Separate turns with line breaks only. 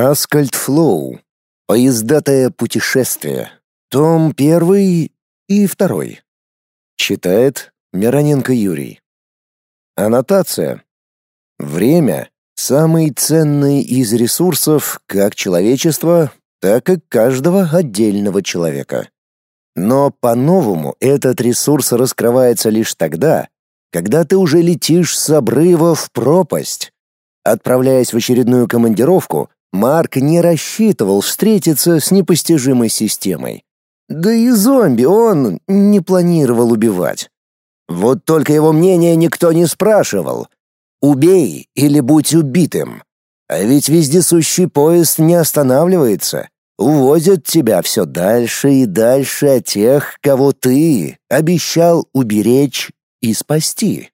Аскальд Флоу. Поездатое путешествие. Том первый и второй. Читает Мироненко Юрий. Аннотация. Время — самый ценный из ресурсов как человечества, так и каждого отдельного человека. Но по-новому этот ресурс раскрывается лишь тогда, когда ты уже летишь с обрыва в пропасть. Отправляясь в очередную командировку, Марк не рассчитывал встретиться с непостижимой системой. Да и зомби он не планировал убивать. Вот только его мнение никто не спрашивал. Убей или будь убитым. А ведь вездесущий поезд не останавливается. Увозят тебя все дальше и дальше от тех, кого ты обещал уберечь и спасти.